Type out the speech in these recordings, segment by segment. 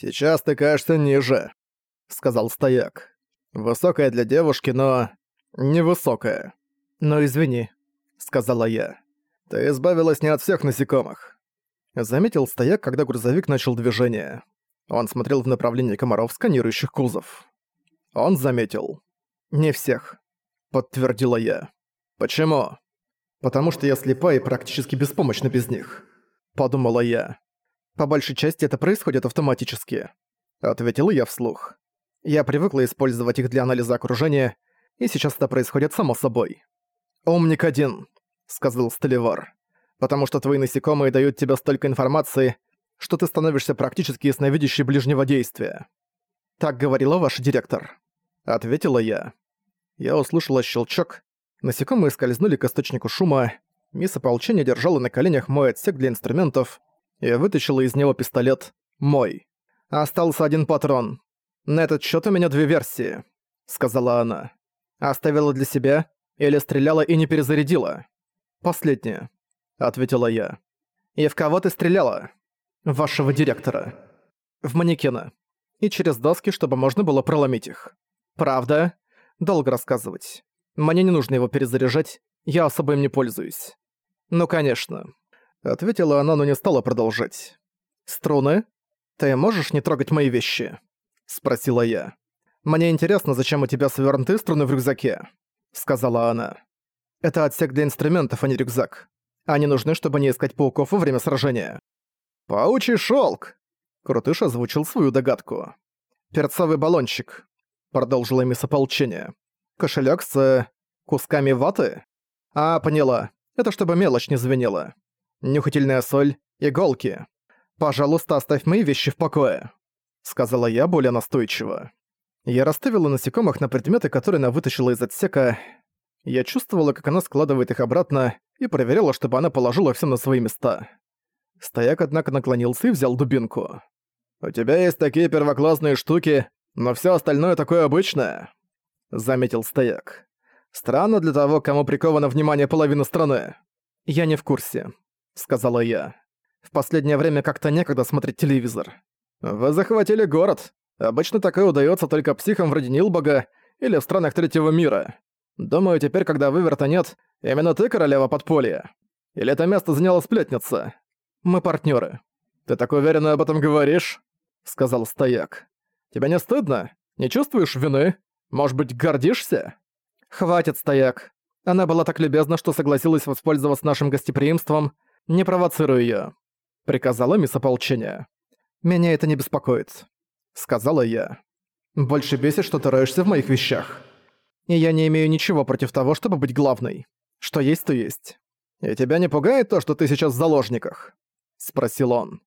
«Сейчас ты кажешься ниже», — сказал стояк. «Высокая для девушки, но... невысокая». «Ну извини», — сказала я. «Ты избавилась не от всех насекомых». Заметил стояк, когда грузовик начал движение. Он смотрел в направлении комаров, сканирующих кузов. Он заметил. «Не всех», — подтвердила я. «Почему?» «Потому что я слепа и практически беспомощна без них», — подумала я. «По большей части это происходит автоматически», — ответила я вслух. «Я привыкла использовать их для анализа окружения, и сейчас это происходит само собой». «Умник один», — сказал Столевар. «Потому что твои насекомые дают тебе столько информации, что ты становишься практически ясновидящей ближнего действия». «Так говорила ваш директор», — ответила я. Я услышала щелчок, Насекомые скользнули к источнику шума. Мисс ополчения держала на коленях мой отсек для инструментов и вытащила из него пистолет «Мой». «Остался один патрон. На этот счет у меня две версии», — сказала она. «Оставила для себя или стреляла и не перезарядила?» «Последняя», — ответила я. «И в кого ты стреляла?» «Вашего директора». «В манекена. И через доски, чтобы можно было проломить их». «Правда?» «Долго рассказывать. Мне не нужно его перезаряжать, я особо им не пользуюсь». «Ну, конечно», — ответила она, но не стала продолжать. «Струны? Ты можешь не трогать мои вещи?» — спросила я. «Мне интересно, зачем у тебя свернуты струны в рюкзаке?» — сказала она. «Это отсек для инструментов, а не рюкзак. Они нужны, чтобы не искать пауков во время сражения». «Паучий шелк! Крутыш озвучил свою догадку. «Перцовый баллончик», — продолжила мисс ополчения. Кошелек с... Э, кусками ваты? А, поняла. Это чтобы мелочь не звенела. Нюхательная соль, иголки. Пожалуйста, оставь мои вещи в покое. Сказала я более настойчиво. Я расставила насекомых на предметы, которые она вытащила из отсека. Я чувствовала, как она складывает их обратно, и проверяла, чтобы она положила все на свои места. Стояк, однако, наклонился и взял дубинку. «У тебя есть такие первоклассные штуки, но все остальное такое обычное». — заметил стояк. «Странно для того, кому приковано внимание половины страны». «Я не в курсе», — сказала я. «В последнее время как-то некогда смотреть телевизор». «Вы захватили город. Обычно такое удается только психам вроде Нилбога или в странах третьего мира. Думаю, теперь, когда выверта нет, именно ты королева подполья. Или это место заняла сплетница? Мы партнеры. Ты так уверенно об этом говоришь?» — сказал стояк. «Тебя не стыдно? Не чувствуешь вины?» Может быть, гордишься? Хватит, стояк. Она была так любезна, что согласилась воспользоваться нашим гостеприимством. Не провоцируй её. Приказала мисс ополчения. Меня это не беспокоит. Сказала я. Больше бесит, что ты роешься в моих вещах. И я не имею ничего против того, чтобы быть главной. Что есть, то есть. И тебя не пугает то, что ты сейчас в заложниках? Спросил он.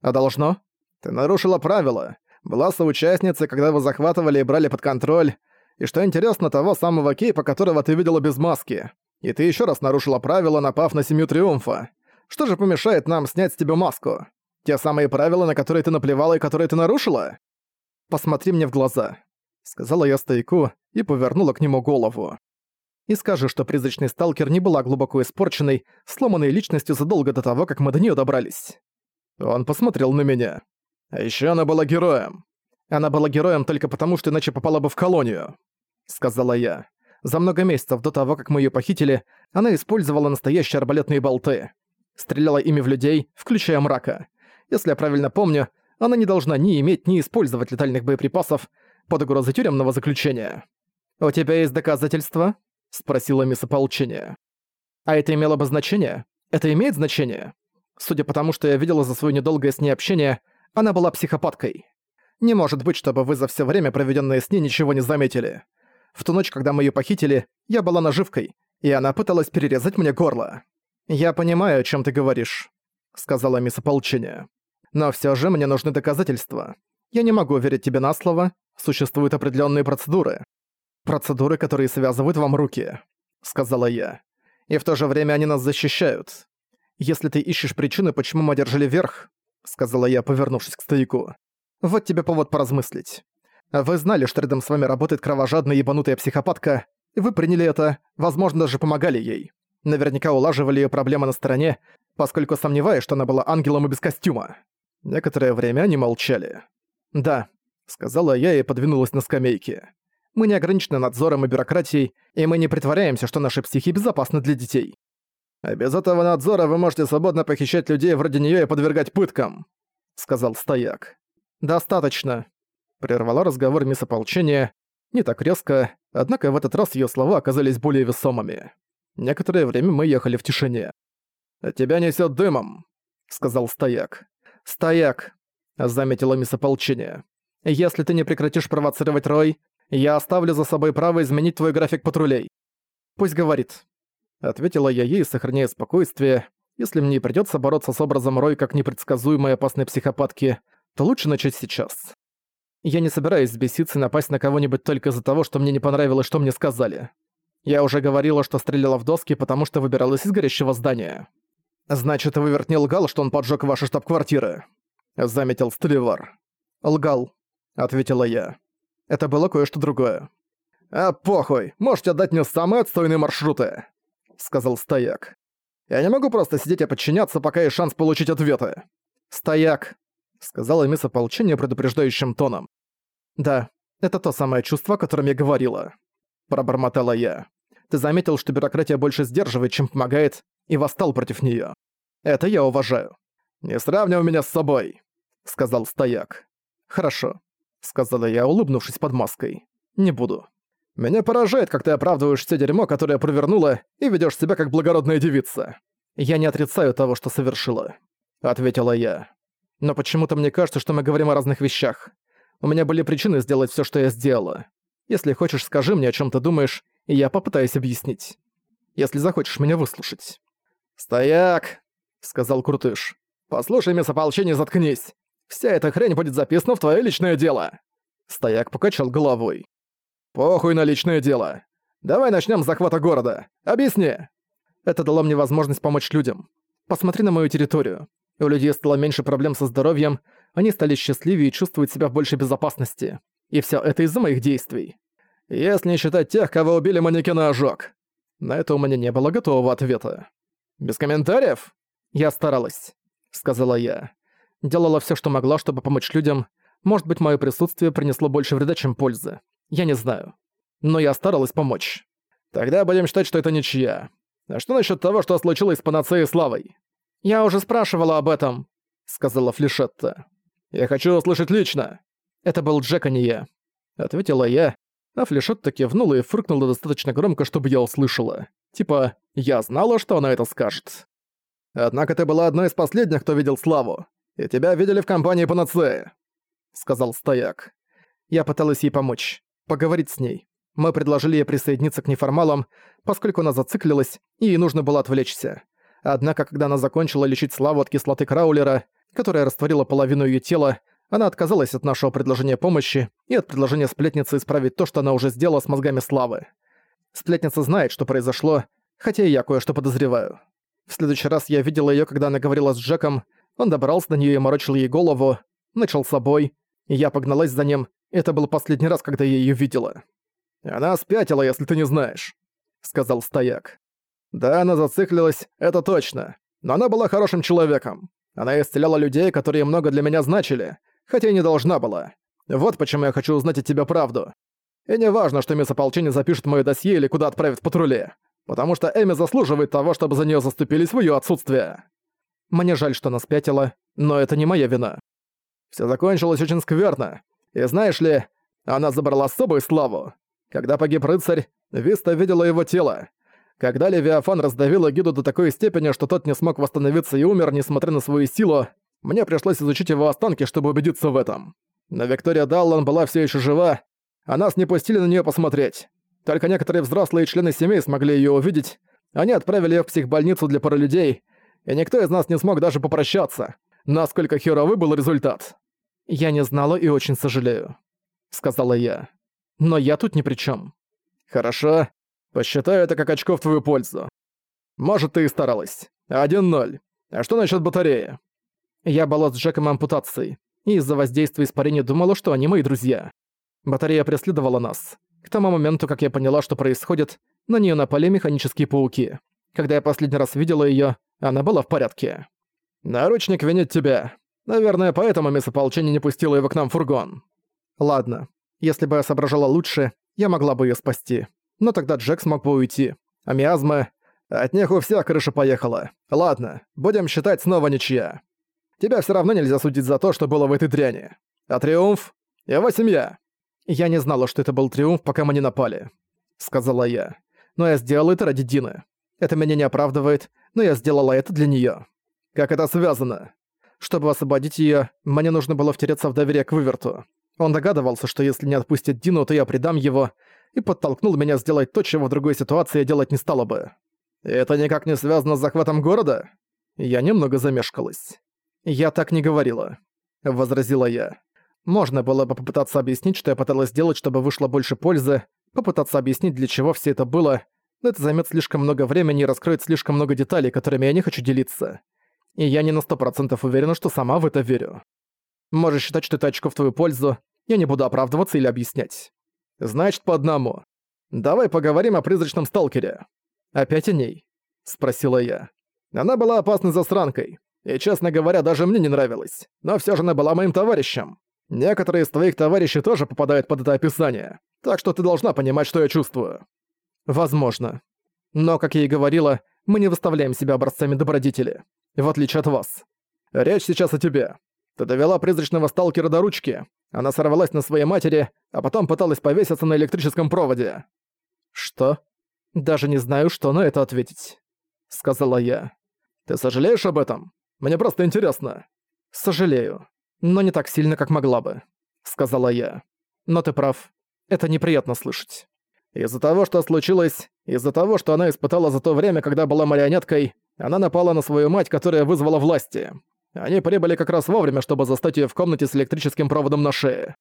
А должно? Ты нарушила правила. Была соучастницей, когда вы захватывали и брали под контроль, и что интересно, того самого Кейпа, которого ты видела без маски. И ты еще раз нарушила правила, напав на Семью Триумфа. Что же помешает нам снять с тебя маску? Те самые правила, на которые ты наплевала и которые ты нарушила? Посмотри мне в глаза, сказала я стояку и повернула к нему голову. И скажи, что призрачный сталкер не была глубоко испорченной, сломанной личностью задолго до того, как мы до нее добрались. Он посмотрел на меня. А еще она была героем. Она была героем только потому, что иначе попала бы в колонию сказала я. За много месяцев до того, как мы ее похитили, она использовала настоящие арбалетные болты. Стреляла ими в людей, включая мрака. Если я правильно помню, она не должна ни иметь, ни использовать летальных боеприпасов под угрозой тюремного заключения. «У тебя есть доказательства?» — спросила мисс ополчения. «А это имело бы значение? Это имеет значение?» Судя по тому, что я видела за свое недолгое с ней общение, она была психопаткой. Не может быть, чтобы вы за все время, проведенное с ней, ничего не заметили. В ту ночь, когда мы её похитили, я была наживкой, и она пыталась перерезать мне горло. «Я понимаю, о чём ты говоришь», — сказала мисс ополчения. «Но всё же мне нужны доказательства. Я не могу верить тебе на слово, существуют определённые процедуры. Процедуры, которые связывают вам руки», — сказала я. «И в то же время они нас защищают. Если ты ищешь причины, почему мы одержали верх», — сказала я, повернувшись к стояку, — «вот тебе повод поразмыслить. Вы знали, что рядом с вами работает кровожадная ебанутая психопатка, вы приняли это, возможно, даже помогали ей. Наверняка улаживали ее проблемы на стороне, поскольку сомневаюсь, что она была ангелом и без костюма. Некоторое время они молчали. «Да», — сказала я и подвинулась на скамейке. «Мы не ограничены надзором и бюрократией, и мы не притворяемся, что наши психи безопасны для детей. А без этого надзора вы можете свободно похищать людей вроде неё и подвергать пыткам», — сказал стояк. «Достаточно», — прервала разговор мисс ополчения, не так резко, однако в этот раз её слова оказались более весомыми. Некоторое время мы ехали в тишине. «От тебя несёт дымом», — сказал стояк. «Стояк», — заметила мисс ополчения. «Если ты не прекратишь провоцировать Рой, я оставлю за собой право изменить твой график патрулей». «Пусть говорит», — ответила я ей, сохраняя спокойствие. «Если мне придётся бороться с образом Рой как непредсказуемой опасной психопатки, то лучше начать сейчас. Я не собираюсь взбеситься и напасть на кого-нибудь только из-за того, что мне не понравилось, что мне сказали. Я уже говорила, что стреляла в доски, потому что выбиралась из горящего здания. «Значит, Выверт не лгал, что он поджег ваши штаб-квартиры?» — заметил Стривар. «Лгал», — ответила я. «Это было кое-что другое». «А похуй, можете отдать мне самые отстойные маршруты», — сказал Стояк. «Я не могу просто сидеть и подчиняться, пока есть шанс получить ответы». «Стояк», — сказала мисс ополчения предупреждающим тоном. «Да, это то самое чувство, о котором я говорила», — пробормотала я. «Ты заметил, что бюрократия больше сдерживает, чем помогает, и восстал против неё. Это я уважаю. «Не сравнивай меня с собой», — сказал стояк. «Хорошо», — сказала я, улыбнувшись под маской. «Не буду. Меня поражает, как ты оправдываешь все дерьмо, которое провернула, и ведёшь себя как благородная девица. Я не отрицаю того, что совершила», — ответила я. «Но почему-то мне кажется, что мы говорим о разных вещах. У меня были причины сделать всё, что я сделала. Если хочешь, скажи мне, о чём ты думаешь, я попытаюсь объяснить. Если захочешь меня выслушать». «Стояк!» — сказал Крутыш. «Послушай, мисс ополчение, заткнись! Вся эта хрень будет записана в твое личное дело!» Стояк покачал головой. «Похуй на личное дело! Давай начнем с захвата города! Объясни!» Это дало мне возможность помочь людям. Посмотри на мою территорию. У людей стало меньше проблем со здоровьем, они стали счастливее и чувствуют себя в большей безопасности. И все это из-за моих действий. Если не считать тех, кого убили манекена ожог. На это у меня не было готового ответа. «Без комментариев?» «Я старалась», — сказала я. Делала все, что могла, чтобы помочь людям. Может быть, мое присутствие принесло больше вреда, чем пользы. Я не знаю. Но я старалась помочь. Тогда будем считать, что это ничья. А что насчет того, что случилось с панацеей Славой? Я уже спрашивала об этом, сказала Флешетта. Я хочу услышать лично. Это был Джек, а не я. Ответила я, а Флешетта кивнула и фыркнула достаточно громко, чтобы я услышала. Типа, я знала, что она это скажет. Однако ты была одной из последних, кто видел Славу. И тебя видели в компании Панацеи», — сказал Стояк. Я пыталась ей помочь, поговорить с ней. Мы предложили ей присоединиться к неформалам, поскольку она зациклилась, и ей нужно было отвлечься. Однако, когда она закончила лечить Славу от кислоты Краулера, которая растворила половину ее тела, она отказалась от нашего предложения помощи и от предложения сплетницы исправить то, что она уже сделала с мозгами Славы. Сплетница знает, что произошло, хотя и я кое-что подозреваю. В следующий раз я видела её, когда она говорила с Джеком, он добрался до неё и морочил ей голову, начал с собой, и я погналась за ним, это был последний раз, когда я её видела. «Она спятила, если ты не знаешь», — сказал стояк. «Да, она зациклилась, это точно, но она была хорошим человеком. Она исцеляла людей, которые много для меня значили, хотя и не должна была. Вот почему я хочу узнать от тебя правду. И не важно, что мисс ополчение запишет моё досье или куда отправит в патруле, потому что Эми заслуживает того, чтобы за неё заступились в её отсутствие. Мне жаль, что она спятила, но это не моя вина. Всё закончилось очень скверно. И знаешь ли, она забрала с собой славу. Когда погиб рыцарь, Виста видела его тело. Когда Левиафан раздавила гиду до такой степени, что тот не смог восстановиться и умер, несмотря на свою силу, мне пришлось изучить его останки, чтобы убедиться в этом. Но Виктория Даллан была всё ещё жива, а нас не пустили на неё посмотреть. Только некоторые взрослые члены семей смогли её увидеть. Они отправили её в психбольницу для паралюдей, и никто из нас не смог даже попрощаться. Насколько херовый был результат. «Я не знала и очень сожалею», — сказала я. «Но я тут ни при чём». «Хорошо. Посчитаю это как очко в твою пользу. Может, ты и старалась. Один ноль. А что насчёт батареи?» Я была с Джеком ампутацией, и из-за воздействия испарения думала, что они мои друзья. Батарея преследовала нас. К тому моменту, как я поняла, что происходит, на нее напали механические пауки. Когда я последний раз видела ее, она была в порядке. «Наручник винит тебя. Наверное, поэтому мисс ополчения не пустила его к нам в фургон. Ладно, если бы я соображала лучше, я могла бы ее спасти. Но тогда Джек смог бы уйти. А миазмы... От них у всех крыша поехала. Ладно, будем считать снова ничья. Тебя все равно нельзя судить за то, что было в этой дряни. А Триумф — его семья. Я не знала, что это был Триумф, пока мы не напали. Сказала я. Но я сделала это ради Дины. Это меня не оправдывает, но я сделала это для нее. Как это связано? Чтобы освободить ее, мне нужно было втереться в доверие к Выверту. Он догадывался, что если не отпустит Дину, то я предам его, и подтолкнул меня сделать то, чего в другой ситуации делать не стала бы. «Это никак не связано с захватом города?» Я немного замешкалась. «Я так не говорила», — возразила я. Можно было бы попытаться объяснить, что я пыталась сделать, чтобы вышло больше пользы, попытаться объяснить, для чего все это было, но это займет слишком много времени и раскроет слишком много деталей, которыми я не хочу делиться. И я не на сто процентов уверена, что сама в это верю. Можешь считать, что это очко в твою пользу, я не буду оправдываться или объяснять. Значит, по одному. Давай поговорим о призрачном сталкере. Опять о ней? Спросила я. Она была опасной засранкой. И, честно говоря, даже мне не нравилась. Но все же она была моим товарищем. Некоторые из твоих товарищей тоже попадают под это описание. Так что ты должна понимать, что я чувствую. Возможно. Но, как я и говорила, мы не выставляем себя образцами добродетели. В отличие от вас. Речь сейчас о тебе. Ты довела призрачного сталкера до ручки. Она сорвалась на своей матери, а потом пыталась повеситься на электрическом проводе. Что? Даже не знаю, что на это ответить. Сказала я. Ты сожалеешь об этом? Мне просто интересно. Сожалею. Но не так сильно, как могла бы. Сказала я. Но ты прав. Это неприятно слышать. Из-за того, что случилось, из-за того, что она испытала за то время, когда была марионеткой, она напала на свою мать, которая вызвала власти. Они прибыли как раз вовремя, чтобы застать ее в комнате с электрическим проводом на шее.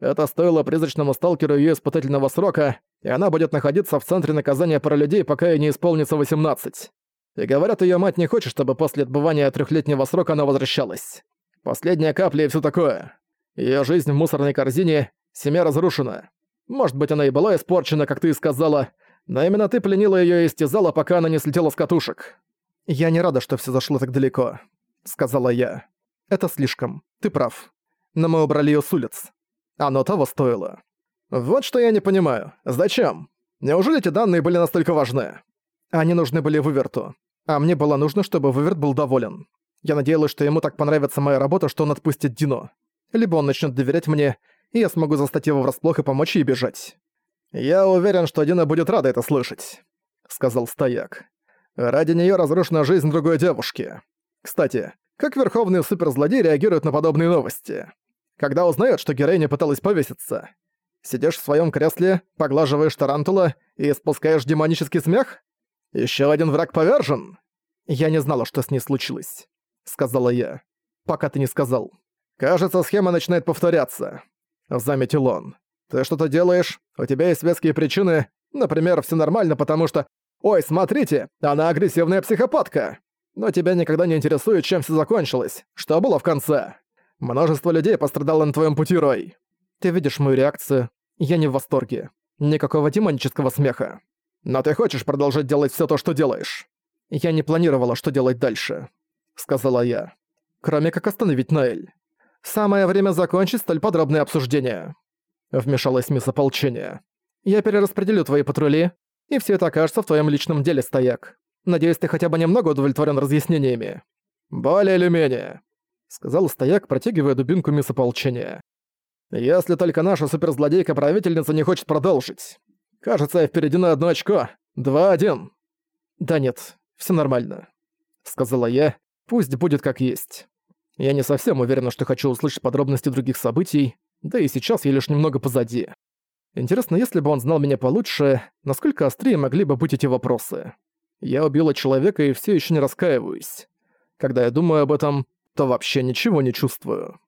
Это стоило призрачному сталкеру ее испытательного срока, и она будет находиться в центре наказания про людей, пока ей не исполнится 18. И говорят, ее мать не хочет, чтобы после отбывания трехлетнего срока она возвращалась. Последняя капля и все такое. Ее жизнь в мусорной корзине, семья разрушена. Может быть, она и была испорчена, как ты и сказала, но именно ты пленила ее и истязала, пока она не слетела с катушек. Я не рада, что все зашло так далеко. — сказала я. «Это слишком. Ты прав. Но мы убрали её с улиц. Оно того стоило». «Вот что я не понимаю. Зачем? Неужели эти данные были настолько важны?» «Они нужны были Выверту. А мне было нужно, чтобы Выверт был доволен. Я надеялась, что ему так понравится моя работа, что он отпустит Дино. Либо он начнет доверять мне, и я смогу застать его врасплох и помочь ей бежать». «Я уверен, что Дина будет рада это слышать», — сказал стояк. «Ради неё разрушена жизнь другой девушки. Кстати, как верховный суперзлодей реагирует на подобные новости? Когда узнает, что героиня пыталась повеситься? Сидишь в своем кресле, поглаживаешь тарантула и спускаешь демонический смех? Еще один враг повержен? Я не знала, что с ней случилось, сказала я. Пока ты не сказал. Кажется, схема начинает повторяться, заметил он. Ты что-то делаешь, у тебя есть веские причины, например, все нормально, потому что «Ой, смотрите, она агрессивная психопатка!» Но тебя никогда не интересует, чем все закончилось. Что было в конце? Множество людей пострадало на твоем пути, Рой. Ты видишь мою реакцию. Я не в восторге. Никакого демонического смеха. Но ты хочешь продолжать делать все то, что делаешь. Я не планировала, что делать дальше. Сказала я. Кроме как остановить Наэль. Самое время закончить столь подробное обсуждение. Вмешалась мисс ополчения. Я перераспределю твои патрули, и все это окажется в твоем личном деле, стояк. Надеюсь, ты хотя бы немного удовлетворен разъяснениями. Более или менее, сказал стояк, протягивая дубинку мисс ополчения. Если только наша суперзлодейка-правительница не хочет продолжить. Кажется, я впереди на одно очко. Два-один. Да нет, все нормально, сказала я. Пусть будет как есть. Я не совсем уверена, что хочу услышать подробности других событий, да и сейчас я лишь немного позади. Интересно, если бы он знал меня получше, насколько острее могли бы быть эти вопросы. Я убила человека и все еще не раскаиваюсь. Когда я думаю об этом, то вообще ничего не чувствую.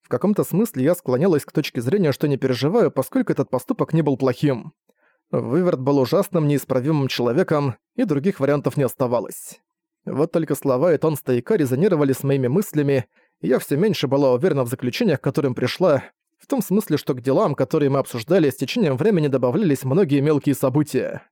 В каком-то смысле я склонялась к точке зрения, что не переживаю, поскольку этот поступок не был плохим. Выверт был ужасным, неисправимым человеком, и других вариантов не оставалось. Вот только слова и тон стояка резонировали с моими мыслями, и я все меньше была уверена в заключениях, к которым пришла, в том смысле, что к делам, которые мы обсуждали, с течением времени добавлялись многие мелкие события.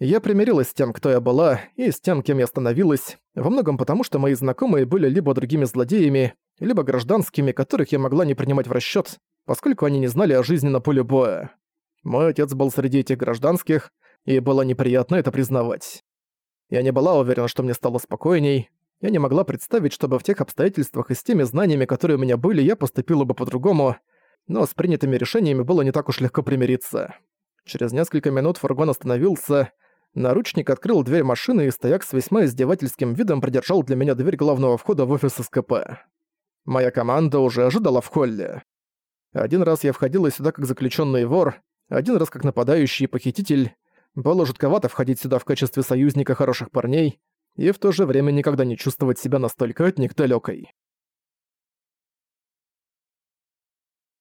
Я примирилась с тем, кто я была, и с тем, кем я становилась, во многом потому, что мои знакомые были либо другими злодеями, либо гражданскими, которых я могла не принимать в расчет, поскольку они не знали о жизни на поле боя. Мой отец был среди этих гражданских, и было неприятно это признавать. Я не была уверена, что мне стало спокойней. Я не могла представить, чтобы в тех обстоятельствах и с теми знаниями, которые у меня были, я поступила бы по-другому, но с принятыми решениями было не так уж легко примириться. Через несколько минут фургон остановился, наручник открыл дверь машины и стояк с весьма издевательским видом придержал для меня дверь главного входа в офис СКП. Моя команда уже ожидала в холле. Один раз я входила сюда как заключенный вор, один раз как нападающий и похититель. Было жутковато входить сюда в качестве союзника хороших парней и в то же время никогда не чувствовать себя настолько от них далёкой.